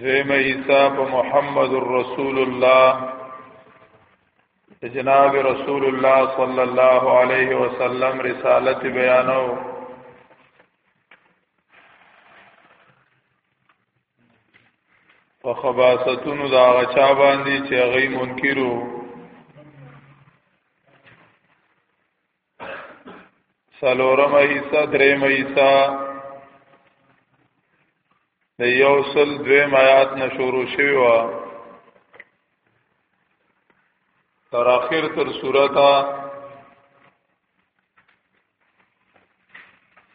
دویم عیسی په محمد رسول الله جناب رسول الله صلی الله علیه وسلم رسالت بیانو په خباستونو دا غچا باندې چې غي منکرو سلورم ایسا دریم ایسا د یو سل دویم آیات نه شروع شوی و تر اخر تر سورتا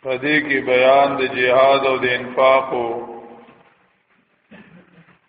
پدې کې بیان د جهاد او د انفاق او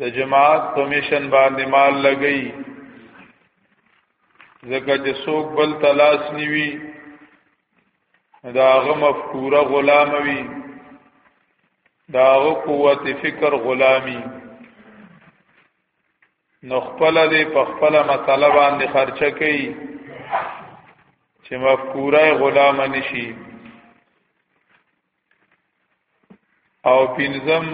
د جماعت کمیشن باندې مال لګئی ځکه چې څوک بل تلاش نیوي دا هغه مفکوره غلام وي دا هغه قوت فکر غلامی نو خپل دې په خپل مسله باندې خرچه کوي چې مفکوره غلام نشي او پنځم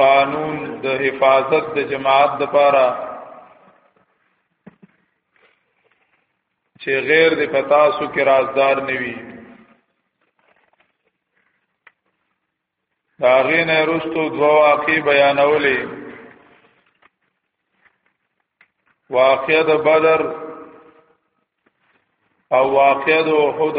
قانون د حفاظت د جماعت د پاره چې غیر د پتاسو کې رازدار نوي دا غینه رستو دوا واقع بیانولې واقعه د بدر او واقعه د احد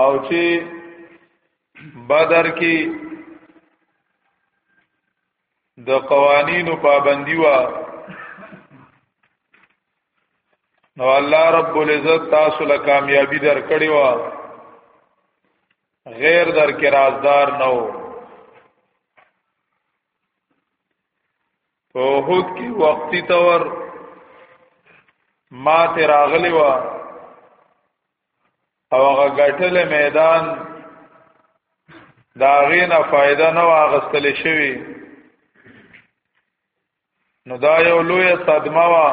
او چې بدر کې د قوانینو پابندی و نو الله رب العزت تاسو له کامیابی در کړی و غیر در کې رازدار نه و په هوت کې وقتی تور ما ته راغلی و او هغه ګټل میدان دا غینا فائدہ نه واغستل شوی نو دا یو لوی صدمه وا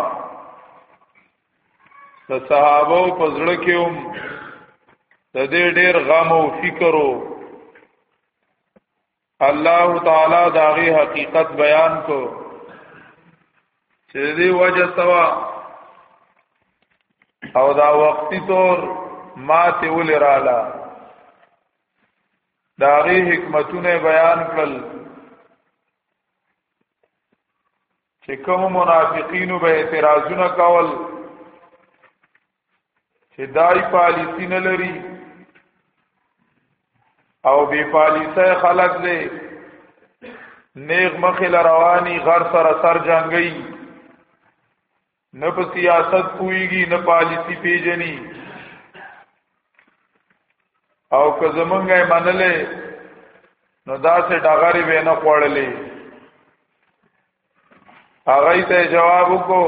د صحابه په زړه کې هم د دې ډېر غم او فکر او الله تعالی دا غي حقیقت بیان کو چې دې وجه سوا او دا وقتی طور ماته ولې رااله دا غي حکمتونه بیان کړل چې کوم منافقینو به اعتراضونه کول چې دای پالیسی نه لري او بی پالیسه خلق دی نیغ مخی لروانی غر سر سر جنگی نه په سیاست پویږي نه پالیسی پیجنی او که زمونږه منلې نو دا سه ډغری به نه خوړلې هغه ته جواب وکړو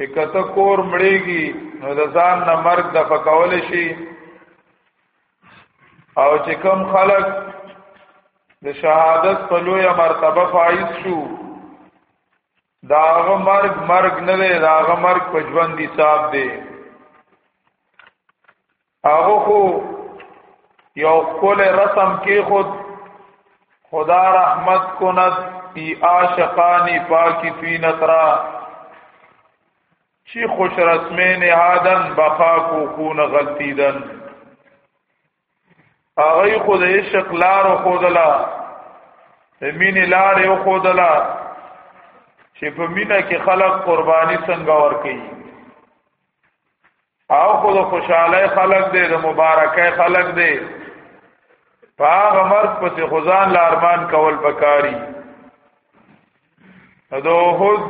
چې کته کور مړیږي نو د ځان نه مرګ د فکول شي او چې کم خلق د شهادت په لوی مرتبه فایز شو دا هغه مرګ مرګ نه دی دا هغه مرګ په ژوند حساب دی هغه خو یو کول رسم کې خود خدا رحمت کند ای عاشقانی پاکی فی نترا چی خوش رسمین هادن بخا کو خون غلطیدن هغه خود عشق لار خودلا مین لار یو خودلا چې په مینا کې خلق قرباني څنګه ور کوي او خو د خوشاله خلق دی د مبارکه خلق دی پاغ مرد پس خزان لارمان کول بکاری دو خود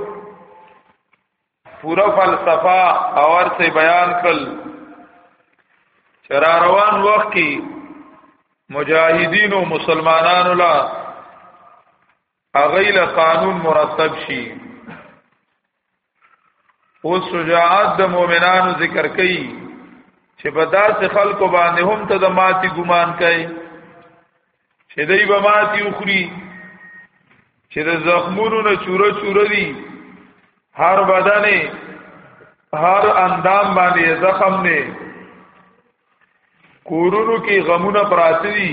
پورا فلسفه اور سے بیان کل چرا روان وقت کی مجاہدین و مسلمانان اللہ هغه له قانون مرتب شي او شجاعت د مؤمنانو ذکر کوي چې په داسې خلکو باندې هم ته د ماتي ګمان کوي چې دوی به ماتي وخوري چې د زخمونو نه چوره چوره دي هر بدن هر اندام باندې زخم نه کورونو کې غمونه پراته دي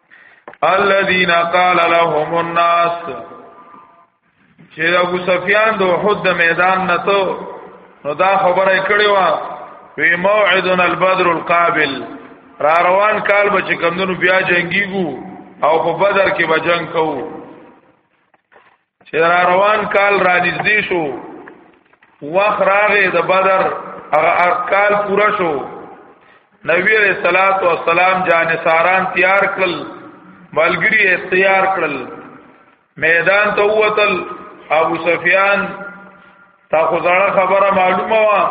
الذين قال لهم الناس چې ابو سفیان د احد میدان نه ته نو دا خبره کړې و په موعدنا البدر القابل را روان کال به چې کمندونو بیا جنگیګو او په بدر کې به جنگ کوو چې را روان کال را نږدې شو وخت راغې د بدر هغه ارکال پورا شو نبی علیہ الصلات والسلام جان ساران تیار کړل ملګری تیار کړل میدان ته وتل ابو سفیان تا خو ځړه خبره معلومه وا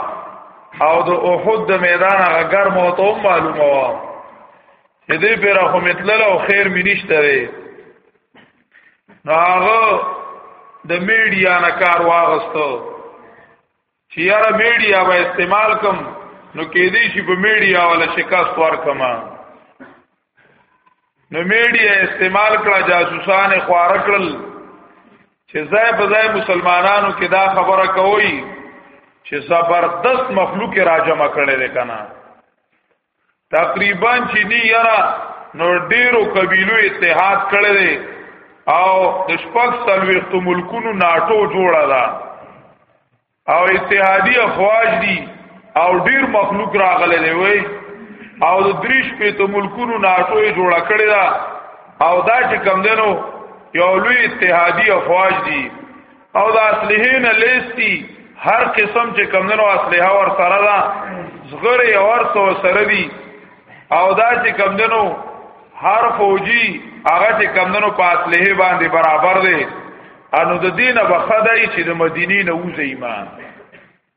او د احد د میدان هغه ګرم او ته معلومه وا دې پیرا خو متلل او خیر مینشته هغه د میډیا نه کار واغستو چې یاره میډیا به استعمال کم نو کې دې شي په میډیا ولا شکاست ورکما نو میډیا استعمال کړه جاسوسان خوار کړل چې ځای په ځای مسلمانانو کې دا خبره کوي چې زبردست مخلوق راجمع کړي ده کنه تقریبا چې دی یرا نور ډیرو قبیلو اتحاد کړی دی او د شپږ سلويخت ملکونو ناټو جوړه ده او اتحادی افواج دي او ډیر مخلوق راغلی دی وای او د دریش په تو ملکونو ناټو یې جوړه کړی ده او دا چې کم دینو یو لوی اتحادی افواج دي او د اصله نه لیستی هر قسم چې کمندونو اصله ور سره ده زغره اور سو سره دی او دا چې کمندونو هر فوجي هغه چې کمندونو په اصله باندې برابر دی انو د دینه بخدای چې د مدینې نه وځي ایمان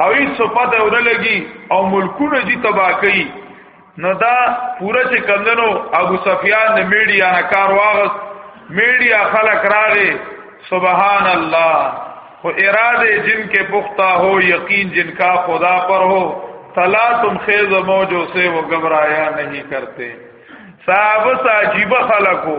او هیڅ صفات اورا لګي او ملکونه دي تبا کوي نو دا پوره چې کندنو ابو سفیان د میډیا نه کار واغس میډیا خلق راغې سبحان الله خو اراده جن کې پختا هو یقین جن کا خدا پر هو تلا تم خیز موجو سے وہ گھبرایا نہیں کرتے صاحب ساجیب خلقو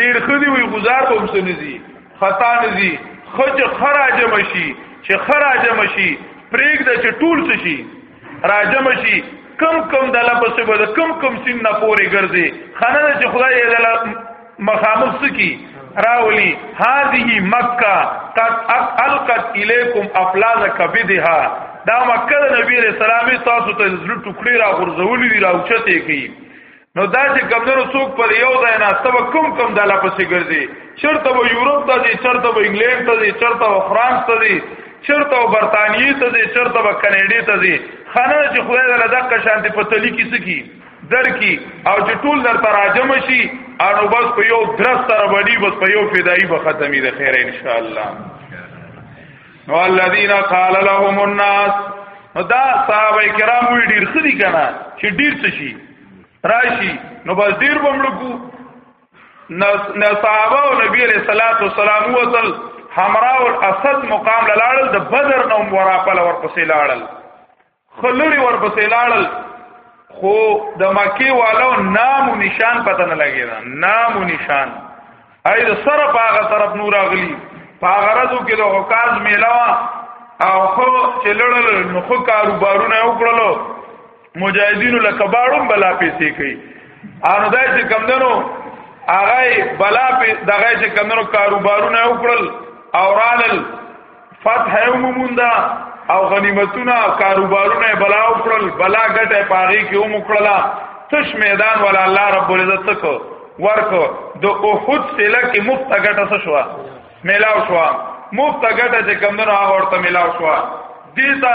ډیر خدي وي گزار به هم سنځي خطا نزي خج خراج مشي چې خراج مشي پریګ د چې ټول څه شي راجم شي کم کم د لپس به د کم کم سین نه پوري ګرځي خنه چې خدای یې د مخامخ سکی راولی هذه مکه قد القت الیکم افلاذ کبدها دا مکه د نبی رسول الله تاسو ته زړه ټوکړي را غورځولې دي راوچته کی نو دا چې کمونو څوک پر یو ځای نه تب کم کم د لا پسې ګرځي چرته و یورپ ته دي چرته و انګلند ته دي چرته و فرانس ته دي چرته و برتانیې ته دي چرته و کینیډې ته دي خانه چې خدای دې دغه شانتي په تلی کې سکی در کی او چې ټول در تراجم شي انو بس په یو درس سره وړي بس په یو فدایي به ختمي د خیر ان شاء الله نو الذين قال لهم الناس نو دا صحابه کرام وی ډیر خدي کنه چې ډیر څه شي راشي نو بس ډیر بمړکو نو صحابه او نبی عليه الصلاه والسلام وصل حمراء الاسد مقام لاړل د بدر نو ورا په لور پسې لاړل خلری ورپسې لاړل خو د مکی والو نام و نشان پته نه لګی دا نام و نشان ای د سره په هغه طرف نور اغلی په هغه ورځو کې د حکاز میله وا او خو چې لړل نو خو کاروبارونه وکړلو مجاهدینو له کباړم بلا پیسې کوي ان دای چې کمندنو هغه بلا په دغه چې کمندنو کاروبارونه وکړل او رالل فتح یې ومونده او غنیمتونه او کاروبارونه بلا وکړل بلا ګټه پاغي کې هم وکړلا تش میدان ولا الله رب العزت کو ورکو د احد سله کې مفت ګټه شو ملاو شو مفت ګټه چې کمندونو هغه ورته ملاو شو دیتا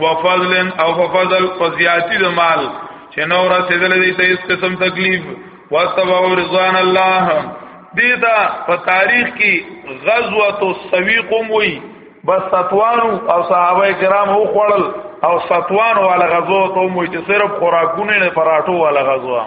وفضل او فضل فزیاتی د مال چې نو رسیدل دي ته اس قسم تکلیف واستبع رضوان الله دې دا په تاریخ کې غزوه السویق وی بس ستوان او صحابه کرام هو خړل او ستوان والا غزوه ته مو چې صرف خوراکونه نه پراټو والا غزوه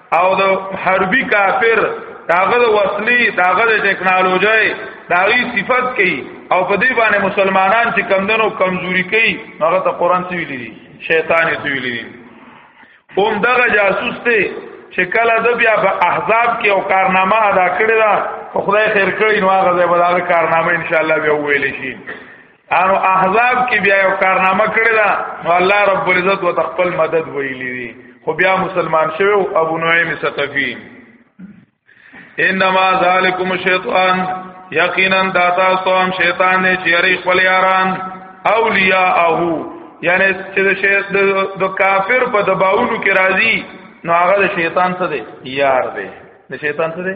او د حربي کافر داغه د وسلی داغه د ټکنالوژي داغي صفت کوي او په دې باندې مسلمانان چې کمندونو کمزوري کوي هغه ته قران څه ویلي دي شیطان یې ویلي دي هم دغه جاسوس ته چې کله د بیا په احزاب کې او کارنامه ادا کړی دا خدای خیر کړی نو هغه ځای به دا کارنامه ان شاء الله بیا ویل شي انو احزاب کې بیا یو کارنامه کړی دا نو الله رب العزت وت خپل مدد ویلی دی خو بیا مسلمان شوی او ابو نعیم ثقفی انما ذالکم شیطان یقینا داتا سوام شیطان نه چیرې خپل یاران اولیاءه یعنی چې د کافر په دباونو کې راځي نو هغه د شیطان څخه دی یار دی د شیطان څخه دی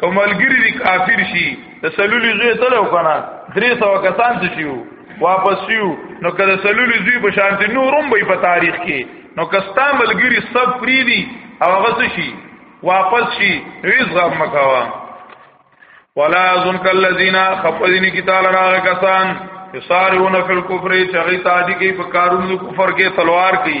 کوملګری دی کافر شي د سلولي زوی تلو کنه 300 کسان څه شيو واپس شيو نو کله سلولي زوی په شانتي نورم به په تاریخ کې نو کستا ملګری سب فری دي او هغه څه شي واپس شي هیڅ غم مکوا ولا ظن کلذینا خفذین کی تعالی راغ کسان یسارون فی الکفر چغی تادی کی په کارونو کفر کې تلوار کی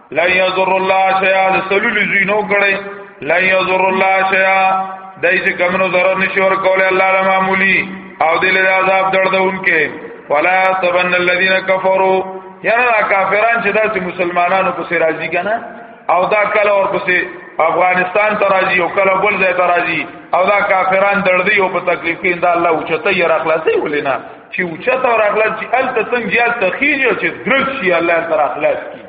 لا یذر الله شیا د سلول زینو کړي لا یذر الله شیا دای چې کمنو ضرر نشي ور کوله الله له معمولی او دل له عذاب دردونکې ولا تبن الذين كفروا یاره کافران چې داسې مسلمانانو په سراجی کنه او دا کله اور پسې افغانستان ته راځي او کله بل ځای ته راځي او دا کافران دردي او په تکلیف کې دا الله اوچته یې راخلاصي ولینا چې اوچته راخلاصي ال ته څنګه یاد تخیږي چې درځي الله تعالی راخلاصي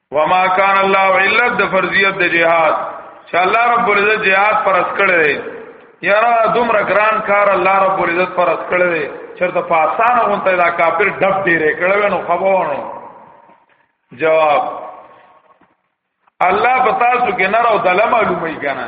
وما كان الله الا د فرضیت د جهاد چې الله رب العزت جهاد پر اسکړې یارا دومره ګران کار الله رب العزت پر اسکړې چرته په اسانه غونته دا کافر ډب دی رې کړو نو خبرونه جواب الله پتا سو کې نه راو دله معلومه یې کنه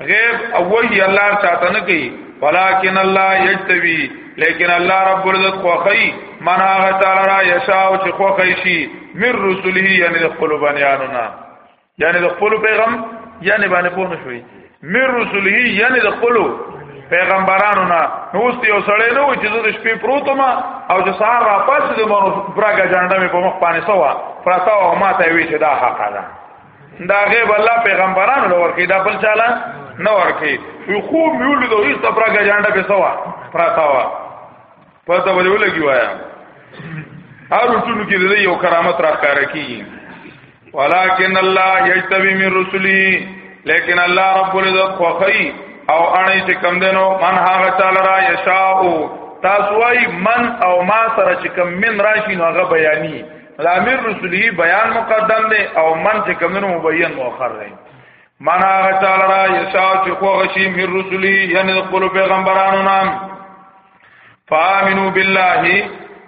غیب او وی الله چاته نه کوي ولکن الله یجتبی لیکن الله رب العزت خوخی من هغه تعالی را یشاء او چې خوخی شي من رسله یعنی د خپل بنیانونه یعنی د خپل پیغام یعنی باندې پوه نه شوي من رسله یعنی د خپل پیغمبرانو نه نو اوس یو سړی نه و چې د شپې پروتم او چې سهار را پاسې د مونږ پراګه جانډه مې په مخ باندې سوا پراته او ما ته وی چې دا حق ده دا غیب الله پیغمبرانو له ورکی دا بل چاله نه ورکی وی خو میول دو هیڅ تفرا ګجانډه په سوا پراتا وا پته ولې ولګي وایا هر ټولو کې د یو کرامت راخاره کی ولکن الله یجتبی من رسلی لیکن الله رب العزت خوخی او اړی چې کم دینو من هغه چاله را یشاء تاسو وای من او ما سره چې کم من راشي نو هغه بیانی الامر رسولی بیان مقدم دی او من چې کمنو مبین مؤخر دی من هغه چاله را یشا چې خو غشي مر رسولی یعنی خپل پیغمبرانو نام فامنو بالله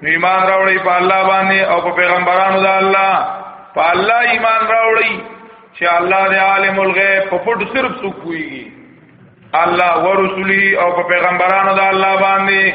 ایمان راوړی په الله باندې او په پیغمبرانو د الله په الله ایمان راوړی چې الله دی عالم الغیب په پټ صرف څوک ویږي الله ورسولی او په پیغمبرانو د الله باندې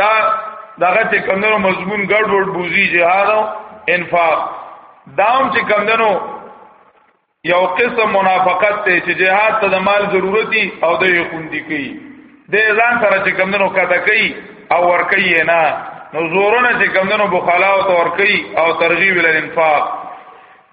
دا دغه چې کمندونو مضمون ګډ وډ بوزي جهاد او انفاق دام چې کمندونو یو قسم منافقت ته چې جهاد ته د مال ضرورت دی او د یو خوندې کوي د ځان سره چې کمندونو کته کوي او ور کوي نه نو زورونه چې کمندونو بخلا او تور کوي او ترغیب ال انفاق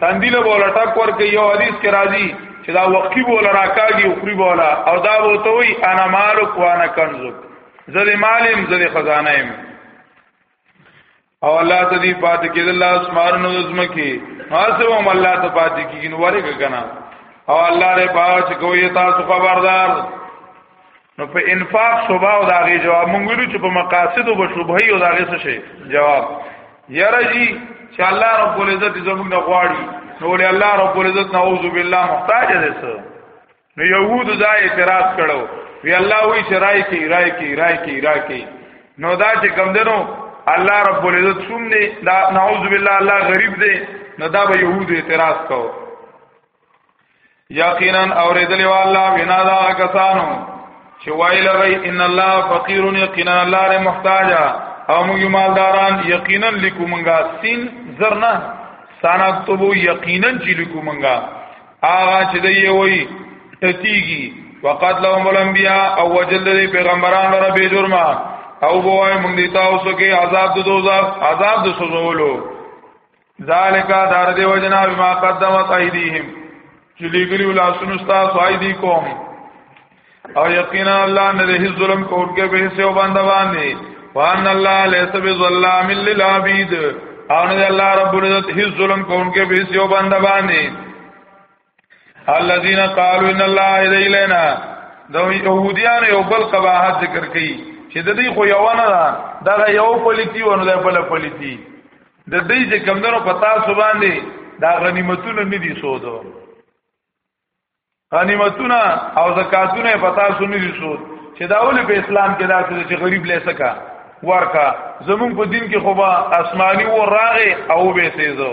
تندی له بوله ټک ورکي یو حدیث کې راځي چې دا وقتی بوله راکاږي او خوري بوله او دا وته وي انا مالک وانا کنزک زه دې مالم زه دې خزانه يم او الله ته دې پات کې الله اسمان نو زم کې حاصل هم الله ته پات کې نو ورګه کنه او الله دې پاج کوی تاسو خبردار نو په انفاق صبا او داغه جواب مونږ ویلو چې په مقاصد او بشوبهي او داغه څه شي جواب یاره جی چې الله رب العزت زمونږ نه غواړي نو ولې الله رب العزت نعوذ بالله محتاج دي څه نو يهود دا اعتراض کړو وی الله وی چې راي کې راي کې راي کې راي کې نو دا چې کم دنو الله رب العزت شوم دی دا نعوذ بالله الله غریب دی نو دا به يهود اعتراض کوو یقینا اوریدلی والله وینا دا کسانو چې وایل غي ان الله فقیر یقینا الله له محتاج او موږ مالداران یقینا لیکو مونږه سین زرنا سنكتبو یقینا چې لیکو مونږه آغا چې دی وی تتیږي وقد لهم الانبیاء او وجل دی پیغمبران لره به جرمه او بوای مونږ دی تاسو کې عذاب د دوزخ عذاب د سوزولو ذالک دار دی وجنا بما قدمت ایدیهم چې لګری ولاسونو تاسو ایدی کوم او یقینا الله نه هیڅ ظلم کوونکی به هیڅ یو بنده باندې وان الله لیس بظلام للعبید او نه الله رب العزت هیڅ ظلم کوونکی به هیڅ یو بنده باندې الذين قالوا ان الله الينا دو يهوديان یو بل قباحت ذکر کړي چې د دې خو یو نه ده دا یو پلیتی ونه ده بل پلیتی د دې چې کمندونو پتا سو باندې دا غنیمتونه نه دي سودو غنیمتونه او زکاتونه پتا سو نه دي سود چې دا ول په اسلام کې دا چې غریب لې سکا ورکا زمون په دین کې خو با آسماني و راغه او به سيزو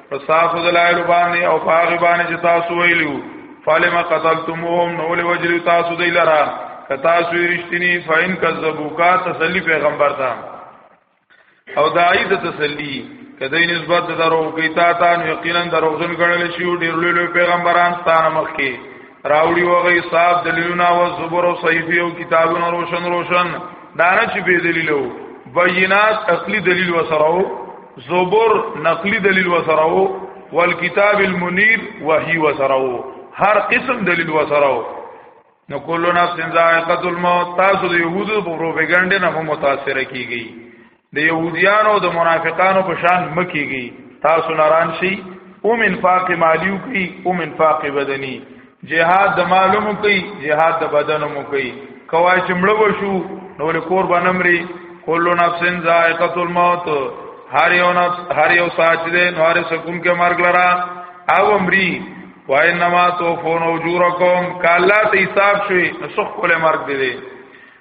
فصاف دلائل باندې او پاغ باندې چې تاسو ویلو فالم قتلتموهم نو له وجل تاسو دی لرا کتا سو رښتینی فین کذبوکا تسلی پیغمبر تا او دای د تسلی کدی نسبت درو کیتا تا نو یقینا دروغجن ګڼل شي ډیر لوی پیغمبران ستانه مخ کې راوړي وغي صاحب دلیلونه او زبر او صحیفه او کتابونه روشن روشن دانه چې به دلیلو بینات اصلي دلیل وسره زبر نقلی دلیل وسره والکتاب المنیر وحی وسره هر قسم دلیل وسره نو کلو نفس ذائقه الموت تاسو د یهودو په پروپاګاندا نه متاثر کیږي د يهوديانو او د منافقانو په شان مکیږي تاسو ناران شي اوم انفاق مالیو کوي اوم انفاق بدني جهاد د مالوم کوي جهاد د بدنوم کوي کوای چې مړ وشو نو له کور بنمري کل نفس ذائقه الموت هر یو نفس هر یو ساچ دې نوار سکون کې مرګ لرا او امري وانما توفون اجورکم کالا ته حساب شوي نسخ کوله مرګ دې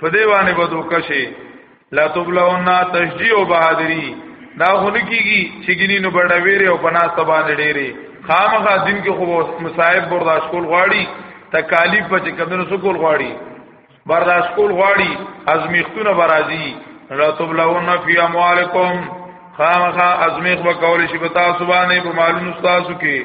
په دې باندې به دوکه شي لا تبلون تشجيع او بهادری دا هونه کیږي چې ګینې نو بډويره او بنا سبا لري خامخا دین کې خو مصاحب برداشت کول غواړي تکالیف په چې کمنو سکول غواړي برداشت کول غواړي ازمیختونه برازي لا تبلون فی اموالکم خامخا ازمیخ وکول شي په تاسو باندې په مالونو تاسو کې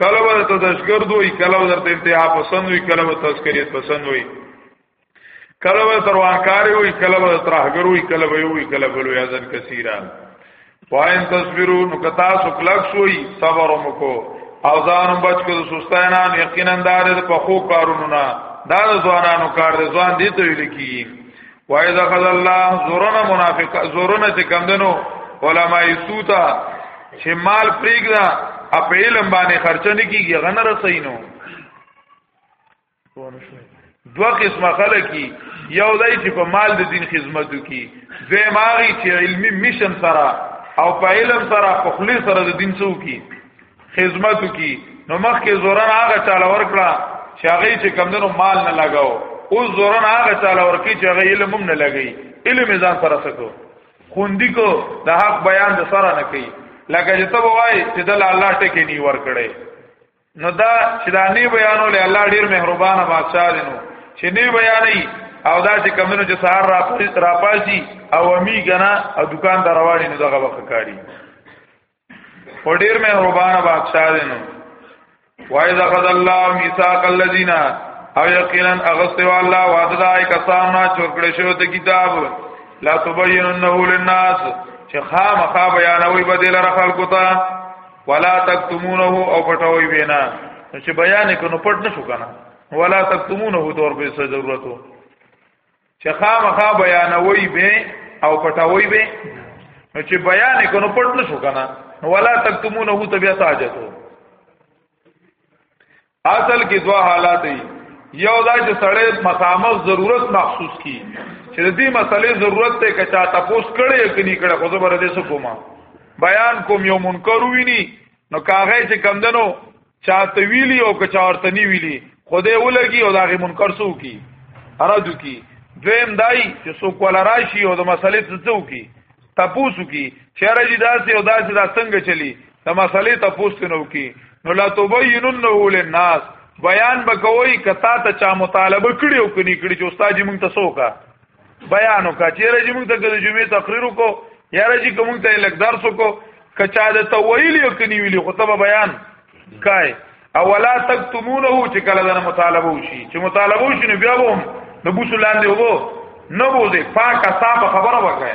کله به ته دشګرد وي کله به درته انتها پسند وي کله به تذکریت پسند وي کله به تروانکار وي کله به ترهګر وي کله به وي کله به لوی ازن کثیره پاین تصویرو نو کتا سو کلک سوی صبر وکړو او ځان بچ کړو سستاینا یقینا دار په خو کارونو نه دا ځوانانو کار ځوان دي ته ویل کیږي وای دا خدای الله زورنا منافق زورنا چې کم دنو علماء سوتا چې مال پریګدا اپ علم باندې خرچه نه کیږي غنه رسینو دو قسمه خلک یو دای چې په مال د دین خدمت وکي دوی ماغي چې علمی مشن سره او په علم سره په خلی سره د دین څوکي خدمت کی نو مخکې زورن هغه چاله ورکړه چې هغه چې کمندونو مال نه لگاو او زورن هغه چاله ورکی چې هغه علم هم نه لګي علم ځان سره سکو خوندی کو د حق بیان د سره نه کوي لکه چې ته وای چې د الله ټکی نی ور کړي نو دا چې دا نی بیانو له الله ډیر مهربان بادشاہ دی نو چې نی بیانې او دا چې کمنو چې سهار را راپاسي او امی غنا او دکان ته رواني نو دغه وخت کاری په ډیر مهربان بادشاہ دی نو وای دا قد الله میثاق الذین او یقینا اغسوا الله وعده دای کسان نه چورکړې شو ته کتاب لا تبیننه للناس چې خامخا بیانوي بدل را خلکو ته ولا تکتمونه او پټوي وینا چې بیان کینو پټ نشو کنه ولا تکتمونه دور به ضرورت چې خامخا بیانوي به او پټوي به نو چې بیان کونو پټ نه شو کنه ولا تکتمونه هو تبیا تاجتو اصل کې دوه حالات دي یو دا چې سړی مخامخ ضرورت محسوس کی چې دې مسلې ضرورت ته کچا تاسو کړي کني کړه خو زبر دې سو کومه بیان کوم یو منکر ویني نو کاغه چې کم دنو چاته ویلی او که چارته نی ویلی خدای ولګي او داغه منکر سو کی ارادو کی دویم دای چې څوک ولا راشي او د مسلې څه کی تپوسو کی چیرې دي داسې او داسې دا څنګه چلی د مسلې تپوسو نو کی نو لا تبیننه للناس بیان بکوي کتا ته چا مطالبه کړي او کني کړي چې استاد مونږ ته سوکا بیان وکړه چې راځي موږ ته د جمعې تقریر وکړو یا راځي کوم ته لګ درس وکړو کچا د تویل یو کني ویلی خو ته بیان کای اولا تکتمونه چې کله دنه مطالبه وشي چې مطالبه وشي نو بیا ووم د بوسو لاندې وو نو بوزي پاکه صاحب خبره وکړه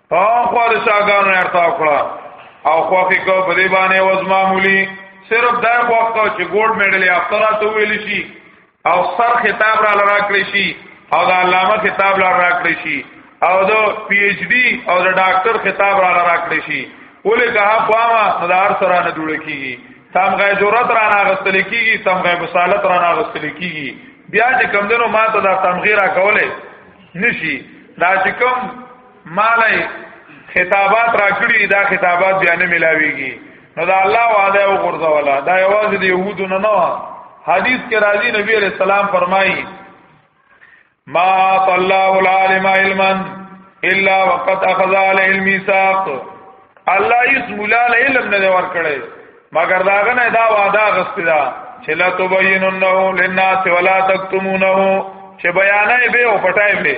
په خور شاګانو ارتا کړه او خوخي کو په دې باندې وز معمولی صرف دا وخت چې ګولډ میډل یافتره ته ویل شي او سر خطاب را لرا کړی شي او دا علامه خطاب را لرا کړی شي او دا پی ایچ ډی او دا ډاکټر خطاب را لرا کړی شي ولې کها قواما مدار سره نه جوړ کیږي تم غي جرأت را نه غستل کیږي تم غي بصالت را نه غستل کیږي بیا چې کمندونو ما ته دا تمغیره کوله نشي دا چې کوم مالای خطابات راکړي دا خطابات بیا نه ملاويږي نو دا الله وعده او غرزه ولا دا یوازې د يهودو نه نه حدیث کې راځي نبی عليه السلام فرمایي ما طلعوا العالم علما الا وقد اخذ عليه الميثاق الله یې مولا علم نه ور کړی مگر داغه نه دا وعده غستی دا چې لا تبیننه للناس ولا تکتمونه چې بیانې به او پټای به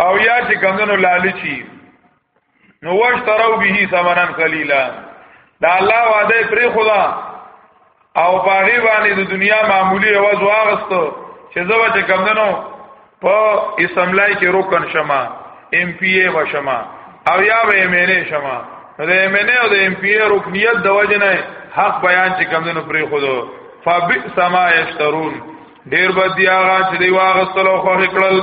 او یا چې کمنو لالچی نو واشترو به ثمنن قلیلا دا الله وعده پر خدا او باغی باندې د دنیا معمولی عوض واغستو چې زو چې کمنو په اسمبلی کې روکن شمه ایم پی ای و شمه او یا به ایم ان ای شمه نو د ایم ان ای او د ایم پی ای رکنیت د وجه نه حق بیان چې کمنو پر خدا فبئس ما یشترون ډیر بد دی هغه چې دی واغستلو خو هکړل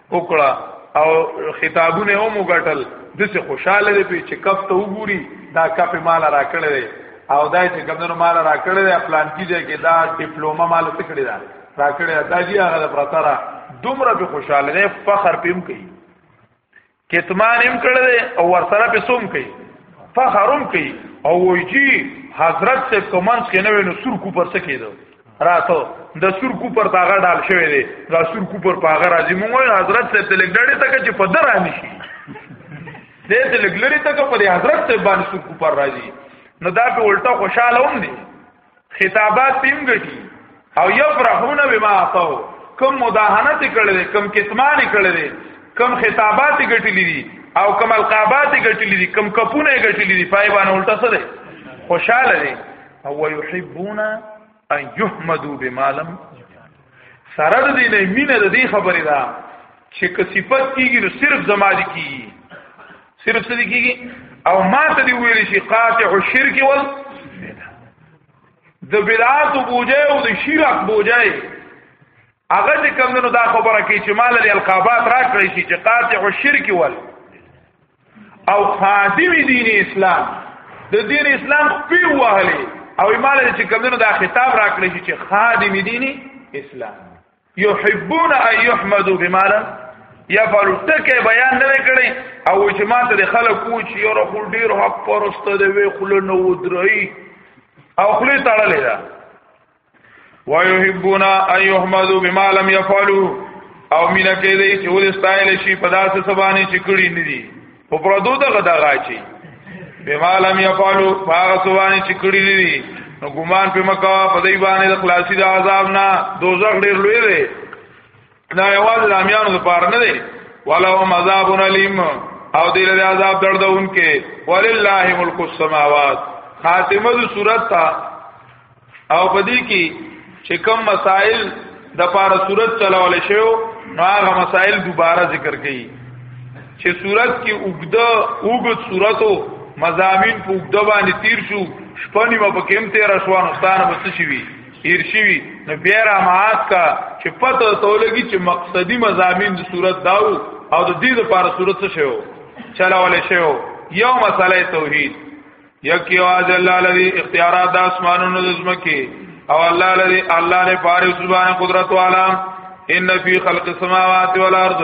وکړه او خطابونه هم وګټل د څه خوشاله دی چې کف ته وګوري دا کف مال راکړل او دا چې کمنو مال راکړل پلان کیږي کې دا ډیپلوما مال څه کړی دا راکړل دا دی هغه پرتره دومره به خوشاله دی فخر پم کوي کتمان هم کړل او ورسره په سوم کوي فخرم کوي او وایي حضرت سے کومنس کې نه وینو سر کو پر سکیدو راتو د سور کوپر پاغه ډال شوی دی دا سور کوپر پاغه راځي موږ حضرت صاحب ته لګډړې تک چې په درا نشي دې ته لګلري تک په حضرت صاحب باندې سور کوپر راځي نو دا په الټا خوشاله هم دي خطابات پیم غټي او یفرحون بما اعطوا کم مداهنت کړل کم کتمان کړل کم خطابات غټلې دي او کم القابات غټلې دي کم کپونه غټلې دي پای باندې الټا سره خوشاله دي او يحبون ان يحمدوا بما لم سره د دې نه مینه د دې خبره ده چې که صفت کیږي نو صرف زما دي کیږي صرف څه دي کیږي او ما ته دی ویل شي قاطع الشرك وال د بدعات بوجه او د شرک بوجه هغه چې کوم نو دا خبره کوي چې مال لري القابات راکړي شي چې قاطع الشرك وال او خادم دین اسلام د دین اسلام په وهلې او ایمال چې کمنو دا خطاب راکړي چې خادم دین اسلام یحبون ان یحمدوا بما یا فلسفه کې بیان نه کړي او چې ماته د خلکو چې یو خل ډیر حق پرسته دی وی خل نو درای او خلی تړلې ده ويحبون ان يحمدوا بما لم يفعلوا او مینا کې دی چې ول استایل شي په داسې سبانه چې کړی نه دي په پردو دغه دغه چی بما لم يفعلوا هغه سبانه چې کړی نه دي نو ګمان په مکا په دې باندې د خلاصي د عذاب نه دوزخ ډیر لوی دی دا یوازې د امیانو لپاره نه دی ولهم عذاب الیم او دې له عذاب دردونکې ولله ملک السماوات خاتمه د صورت تا او پدې کې چې کوم مسائل د پاره صورت چلاول شو نو هغه مسائل دوباره ذکر کړي چې صورت کې وګدا وګد صورتو مزامین په وګدا باندې تیر شو شپنی په کوم تیر شوانستان بس شي وي تیر شوی نو بیا را معاد کا چې پته تولګي چې مقصدی مزامین د صورت داو او د دې لپاره صورت څه شو چلاول شو یو مسله توحید یکی واز الله الذی اختیارات د اسمانونو د زمکی او الله الذی الله نه پاره سبحانه قدرت والا ان فی خلق السماوات والارض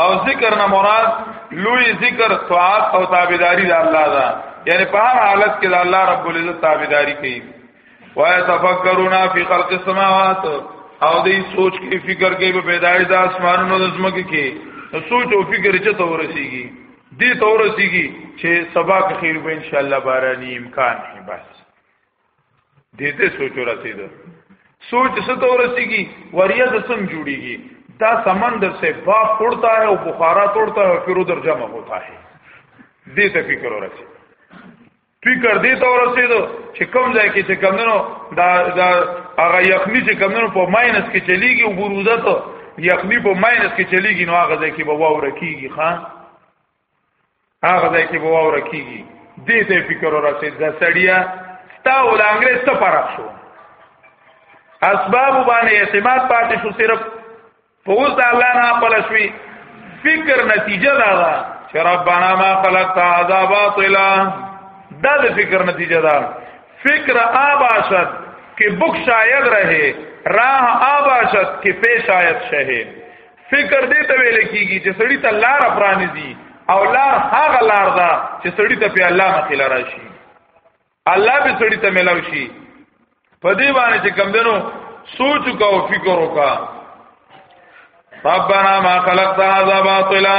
او ذکر نه مراد لوی ذکر طاعت او تابعداري د الله ده یعنی په هر حالت کې د الله رب العزت تابعداري کوي ويتفکرون فی خلق السماوات او دې سوچ کې فکر کې په پیدایش د اسمانونو د زمکه کې سوچ او فکر چې ته ورسیږي دې ته ورسیږي چې سبا کې خیر به ان شاء الله باراني امکان هي بس دې دې سوچ ورسید سوچ ستو ورسیږي وریا د سم جوړیږي دا سمندر سے باپ اڑتا ہے اور بخارا توڑتا ہے اور پھر ادھر جمع ہوتا ہے دې ته فکر ورسید فکر دې ته ورسید چې کوم ځای کې چې کمنو دا دا هغه یخنی چې کمنو په ماینس کې چلیږي او بروزه ته یخنی په ماینس کې چلیږي نو هغه ځکه به واوره کیږي خان هغه ځای کې به وره کیږي دې ته فکر ورسې د سړیا ستا ول انګريز ته پرخ شو اسباب باندې اعتماد پاتې شو صرف فوز د الله نه خپل شوي فکر نتیجه دا ده چې ربانا ما خلقت هذا باطلا دا د فکر نتیجه ده فکر آباشد کې بک شاید رہے راہ آباشد کې پیش آیت شہید فکر دې ته ویل کیږي چې سړی ته لار پرانیزي او لار هغه لار ده چې سړی ته په الله مخې لار شي الله به سړی ته ملاو شي په دې باندې چې کم دنو سوچ کا او فکر وکا ربنا ما خلقت هذا باطلا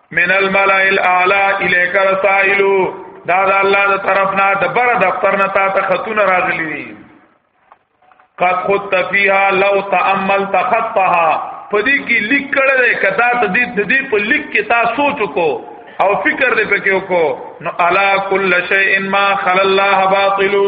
من الملائ الاعلى الیک رسائل دا د الله د طرف نه د بر دفتر نه تا ته خطونه راغلي دي قد خط فيها لو تاملت خطها پدې کې لیک کړه دې کدا ته دې دې په لیک کې تا سوچ کو او فکر دې پکې وکړو نو الا کل شیء ما خل الله باطلو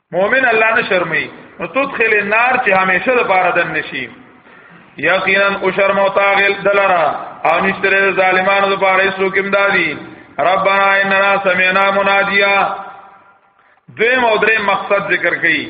مؤمن الله نه شرمي نو تدخل النار چې همیشه د پاره دن نشي یقینا او شرم او تاغل دلرا او نشتره ظالمانو د پاره هیڅ حکم دادي ربنا اننا سمعنا منادیا دویم او دریم مقصد ذکر کړي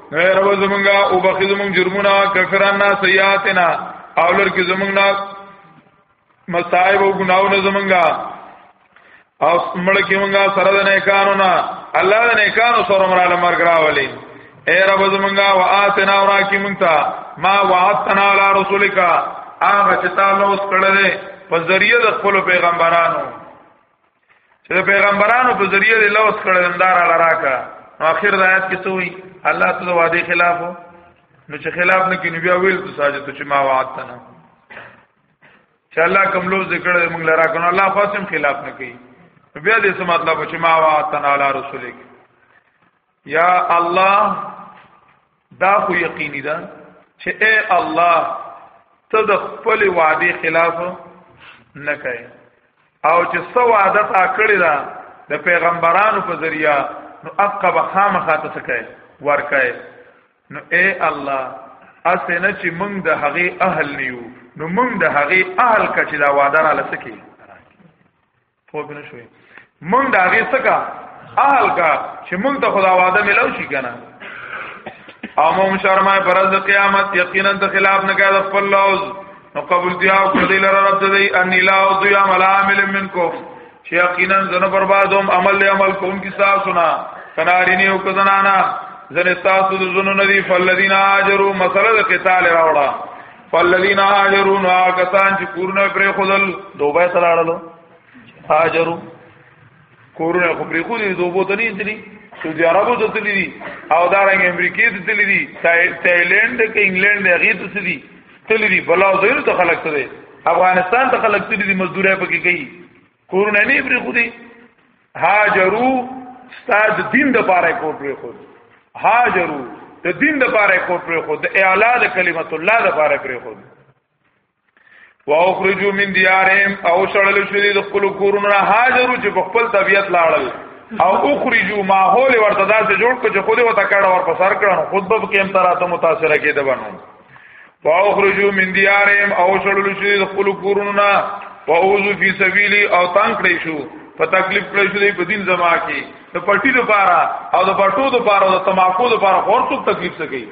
غیر و زمونږه او بخی زمونږ جرمونه کفرنا سیئاتنا او لر کې زمونږ نه مصائب او ګناونه زمونږه او مړ کې مونږه سره د نه قانونا الله د نه قانون سره مراله مرګ راولي اے رب زمونږه واتنا ورا کې مونږ ته ما وعدتنا علی رسولک هغه چې تعالی اوس کړل په ذریعہ د خپل پیغمبرانو چې د پیغمبرانو په ذریعه د لوس کړه دندار علا راکا نو اخر د آیات کې څه وی الله تعالی وعده خلاف نو چې خلاف نه کینو بیا ویل ته ساجت چې ما وعدتنا چې الله کوم لوز ذکر موږ لرا کنه الله خاصم خلاف نه کوي بیا دې څه مطلب چې ما وعدتنا علی رسولک یا الله دا خو یقیني ده چې اے الله ته د خپل وعده خلاف نه کوي او چې سو وعده تا کړی دا د پیغمبرانو په ذریعہ نو عقب خامخا ته کوي ور کوي نو اے الله اسنه چې موږ د هغه اهل نیو نو موږ د هغه اهل کچې دا وعده را لسکی فوق نه شوي مونږ دا غي سکا اهل کا چې مونږ ته خدا وعده ملو شي کنه او مو شرمای پر ورځ قیامت یقینا ته خلاف نه کړه خپل لوز نو قبول دی او کړی لره رب دې ان لا او ذو عمل عامل منکم چې یقینا زنه بربادوم عمل له عمل کوم کی سا سنا کناری نه او کزنانا زنه تاسو د زنه ندی فلذین اجروا مسله قتال راوړه فالذین هاجروا ناکسان چې کورونه پرې خودل دوبه ته لاړلو هاجروا کورونه خو پرې خو دي دوبو ته نه دي سعودي عربو ته تللی دي او دا رنګ امریکې ته تللی دي تایلند کې انګلند هغه ته تللی دي تللی دي بلا زیر ته خلک ته افغانستان ته خلک تللی دي مزدوري پکې کوي کورونه می پرې خو دي هاجرو استاد دین د پاره کور پرې خو هاجرو د دین د پاره کور پرې خو د اعلی د کلمت الله د پاره پرې خو واخرجوا من ديارهم او شړل شو دي د خپل کورونو هاجرو چې په خپل طبيعت لاړل او اخرجوا ماحول ورته داسې جوړ کړ چې خود وته کړه ور په سر کړه خود به کې هم تراته متاثر کېده بنو فاخرجوا من ديارهم او شړل شي د خپل کورونه فاوذو فی سبیلی او تنگ کړی شو په تکلیف کړی شو په دین زما کې د پټی د پاره او د پټو د پاره او د تماکو د پاره خور څوک تکلیف سکی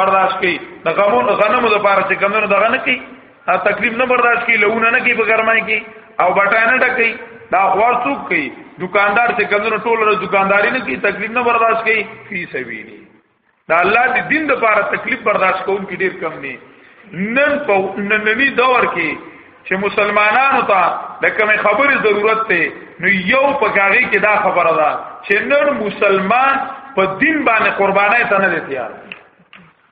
برداشت کی د غمو غنمو د پاره چې کمنو دغه نه کی ا تکلیف نه برداشت کی لونه نه کی په ګرمای کی او بټانه ډکی دا خور څوک کی دکاندار چې کمنو ټول ورځ دکانداری نه کی تکلیف نه برداشت کی فی سبیلی دا الله دی دین د پاره تکلیف برداشت کوون کې ډیر کم نه نن په نننی دور کې چې مسلمانانو ته د کومې خبرې ضرورت ته نو یو په کاغی کې دا خبره ده چې نن مسلمان په دین باندې قربانای ته نه دی تیار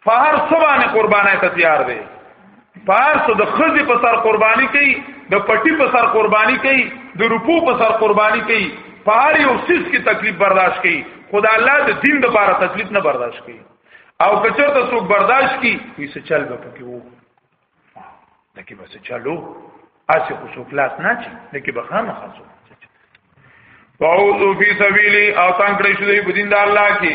په هر څه باندې قربانای ته تیار دی پارس د خزي په سر قرباني کوي د پټي په سر قرباني کوي د روپو په سر قرباني کوي په هر یو سیس کې تکلیف برداشت کوي خدا الله د دین د بار تکلیف نه برداشت کوي او کچر ته څوک برداشت کی وي څه چل به پکې وو دکې به څه چلو اسی خو څوک لاس نه چي دکې به خامه خاصو فوزو فی سبیلی او تنگ کړی شو دی په دین د الله کې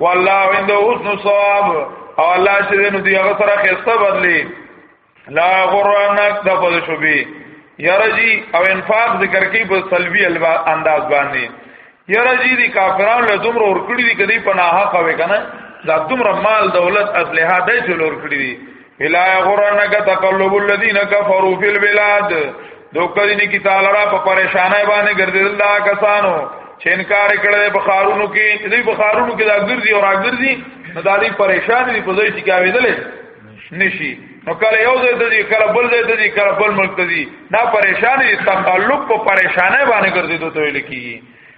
والله عنده حسن صواب او الله چې دې نو دی هغه سره خسته بدلی لا غرانک د فضل شوبي یارجی او انفاق ذکر کوي په سلبي انداز باندې یارجی دي کافرانو له دومره ور کړی دي کدی په ناحق وې کنه دا دومره مال دولت اصله هدا چې لور کړی دي الا غرنک تقلب الذين كفروا في البلاد دوکړی نه کی تعالی را په پریشانای باندې ګرځیدل دا کسانو چې انکار کړي په خارونو کې دې په خارونو کې دا ګرځي او راګرځي نو دا دې پریشان دي په ځای چې کاویدل نشي نو کله یو ځای ته دي کله بل ځای ته دي کله بل ملک ته دي دا پریشان دي تقلب په پریشانای باندې ګرځیدو ته ویل کیږي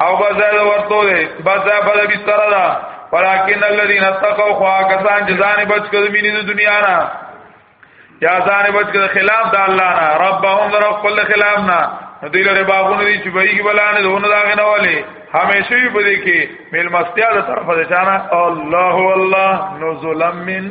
او بازار ورته دی بازار په بستر دا ولكن الذين اتقوا خوا کسان چې ځان بچ کړي مینې د دنیا نه یا ځان بچ کړي خلاف د الله نه ربهم در خپل خلاف نه دوی لري باغونه دي چې بهيږي بلانه دونه داغه نه والي همیشه وي په دې کې مل مستیا د طرفه ځانه الله والله نزلم من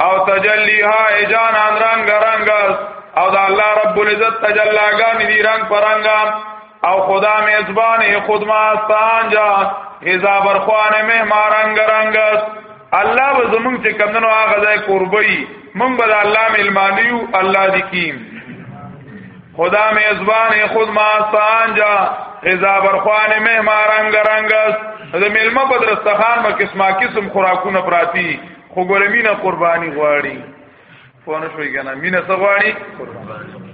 او تجلیها اجان رنگ رنگ او دا الله رب العزت تجلاګان دی رنگ پرنګا او خدا میزبان خود ما استان جا اذا برخوان مه ما رنگ رنگ الله به زمونږ چې کمنو هغه ځای قربي مونږ به الله ملمانیو الله دی کیم خدا میزبان خود ما استان جا اذا برخوان مه ما رنگ رنگ د ملما بدرستخان ما قسمه قسم خوراکونه پراتی خو ګوره مینه قرباني غواړي فونه شوي کنه مینه څه غواړي قرباني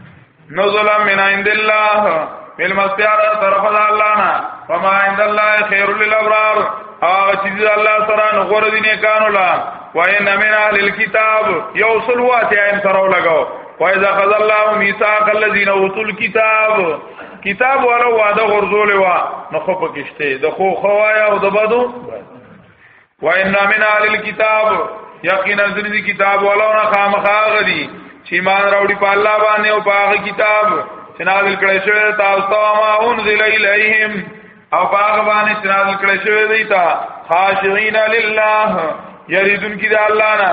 نو ظلم من عند الله مل مستیار طرف د الله نه فما عند الله خير للابرار هغه چې د الله سره نو غوړ دي نه کانو لا وای نه من اهل الكتاب یوصل واته ایم سره لگاو وای ذا خذ الله میثاق الذين اوتوا الكتاب کتاب والا وعده غرزول وا نو خو پکشته د خو خوایا او د بدو وان من اهل الكتاب یقینا ذنی کتاب ولونه خامخا غدی چې مان راوړي په الله باندې او په هغه کتاب چې نازل کړی شوی تاسو ته ما انزل الیہم او په هغه باندې چې نازل کړی شوی دی تا خاشعين لله یریدون کی د الله نه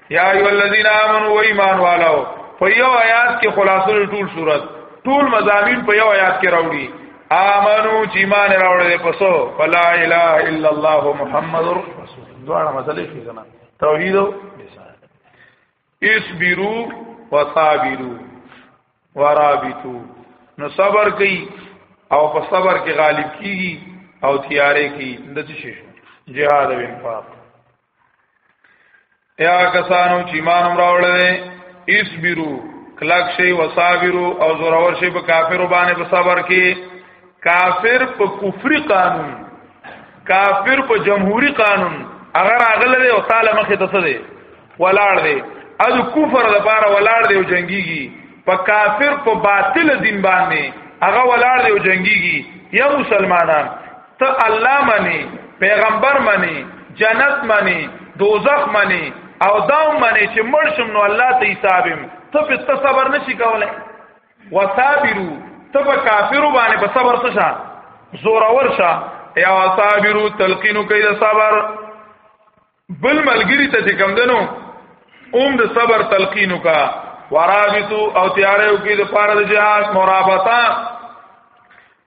یا ایو الذین آمنو و ایمان والو په یو آیات کې خلاصول ټول صورت ټول مزامین په یو آیات کې راوړي آمنو چې ایمان راوړل پسو فلا اله الا الله محمد رسول دواړه مسلې شي کنه توحید او اسبرو وصابرو ورابطو نو صبر کوي او په صبر کې غالب کیږي او تیارې کې د څه شي جهاد او انفاق یا کسانو چې ایمان هم راوړل اس بیرو کلک شي وصابرو او زورور شي په کافر باندې په صبر کې کافر په کفري قانون کافر په جمهوری قانون اگر اغله دی او تعالی مخه ته څه دی ولاړ دی از کفر د پاره ولاړ دی او جنگيږي په کافر په باطل دین باندې هغه ولاړ دی او جنگيږي یا مسلمانان ته الله منی پیغمبر منی جنت منی دوزخ منی او دا منی چې مړ شم نو الله ته حسابم ته په ته صبر نشي کولای وصابرو ته په کافرو باندې په صبر څه شه زور اور شه یا وصابرو تلقینو کوي د صبر بل ملګری ته چې کم دنو اوم د صبر تلقینو کا ورابطو او تیارو کې د پاره د جهاد مرابطه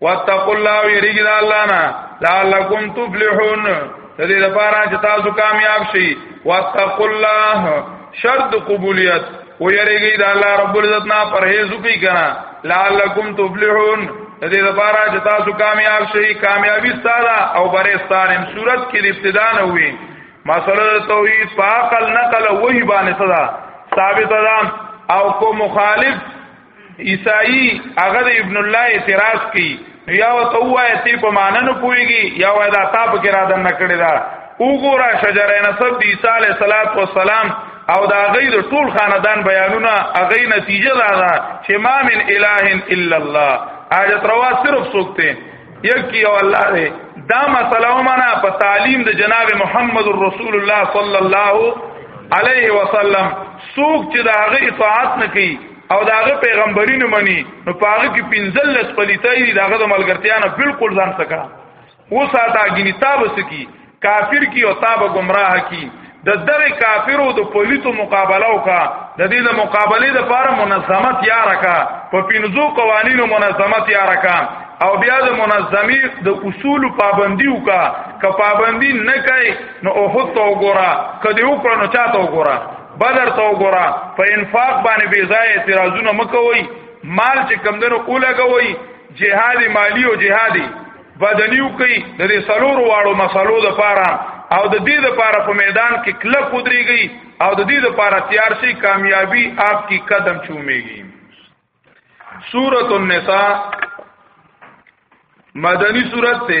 واتقوا الله ويرجل الله نه لعلكم تفلحون د دې لپاره چې تاسو کامیاب شئ واتقوا الله شرط قبولیت او یریږي د الله رب العزت نه پرهیز وکي کنه لعلکم تفلحون د دې لپاره چې تاسو کامیاب شئ کامیابی ستاره او برې ستاره صورت کې ابتدا نه وي مسله توحید په عقل نقل وحی باندې صدا ثابت ده او کو مخالف عیسائی هغه د ابن الله اعتراض کوي یا ته وای ته په معنی نه پويږي یا وای دا تا په کې را دن کړی دا وګوره شجره نسب د عیسی علیه صلوات و سلام او دا غیر ټول خاندان بیانونه اغه نتیجه دا ده چې ما من اله الا الله اجت روا صرف سوکته یکی او الله دې دا مسله ومنه په تعلیم د جناب محمد رسول الله صلی الله علیه وسلم سوق چې دا غي اطاعت نه کوي او دا غي پیغمبري نه مني نو پاره کې پنځل لس پلیتای دا غي د ملګرتیا نه بالکل ځان سکا وساته ګنیتاب سکی کافر کی او تاب گمراه کی د دغه کافرو د پولیسو مقابله وکا د دې د مقابله د لپاره منظمت یا رکا په پینځو قوانینو منظمت یا رکا او بیا د منظمی د اصول پابندی وکا که پابندی نه کوي نو اوحد ته وګوره کدی وکړه نو چاته وګوره بدر ته وګوره په انفاق باندې بی ځای اعتراضونه مکوئ مال چې کمندونو اولګوي جهاد مالی او جهادي بدنیو کوي د دې سلور واړو مسلو د پاره او د دې د پاره په میدان کې کله کودريږي او د دې د پاره تیار شي کامیابی آپ کی قدم چومېږي سورۃ النساء مدنی سورۃ ته